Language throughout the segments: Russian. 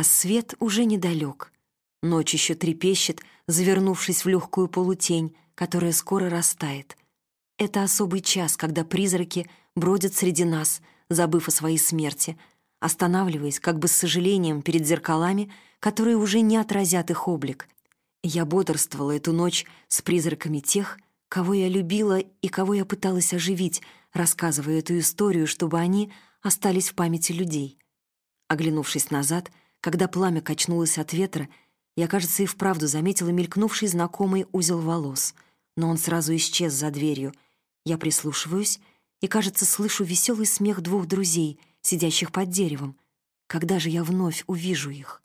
Рассвет уже недалек. Ночь еще трепещет, завернувшись в легкую полутень, которая скоро растает. Это особый час, когда призраки бродят среди нас, забыв о своей смерти, останавливаясь как бы с сожалением перед зеркалами, которые уже не отразят их облик. Я бодрствовала эту ночь с призраками тех, кого я любила и кого я пыталась оживить, рассказывая эту историю, чтобы они остались в памяти людей. Оглянувшись назад, когда пламя качнулось от ветра, я, кажется, и вправду заметила мелькнувший знакомый узел волос, но он сразу исчез за дверью. Я прислушиваюсь и, кажется, слышу веселый смех двух друзей, сидящих под деревом. Когда же я вновь увижу их?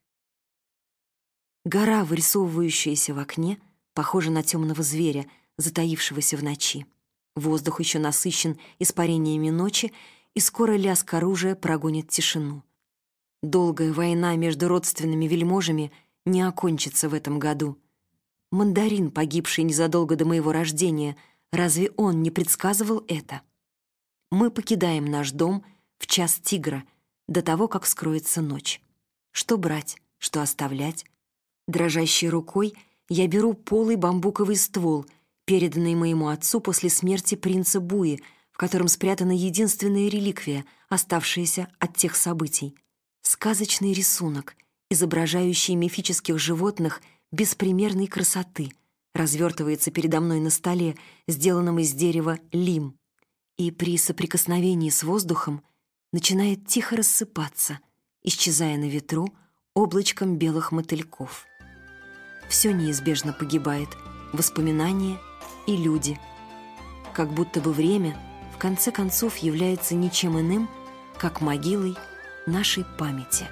Гора, вырисовывающаяся в окне, похожа на темного зверя, затаившегося в ночи. Воздух еще насыщен испарениями ночи, и скоро лязг оружия прогонит тишину. Долгая война между родственными вельможами — не окончится в этом году. Мандарин, погибший незадолго до моего рождения, разве он не предсказывал это? Мы покидаем наш дом в час тигра, до того, как скроется ночь. Что брать, что оставлять? Дрожащей рукой я беру полый бамбуковый ствол, переданный моему отцу после смерти принца Буи, в котором спрятана единственная реликвия, оставшаяся от тех событий. Сказочный рисунок — изображающий мифических животных беспримерной красоты, развертывается передо мной на столе, сделанном из дерева лим, и при соприкосновении с воздухом начинает тихо рассыпаться, исчезая на ветру облачком белых мотыльков. Все неизбежно погибает, воспоминания и люди. Как будто бы время в конце концов является ничем иным, как могилой нашей памяти.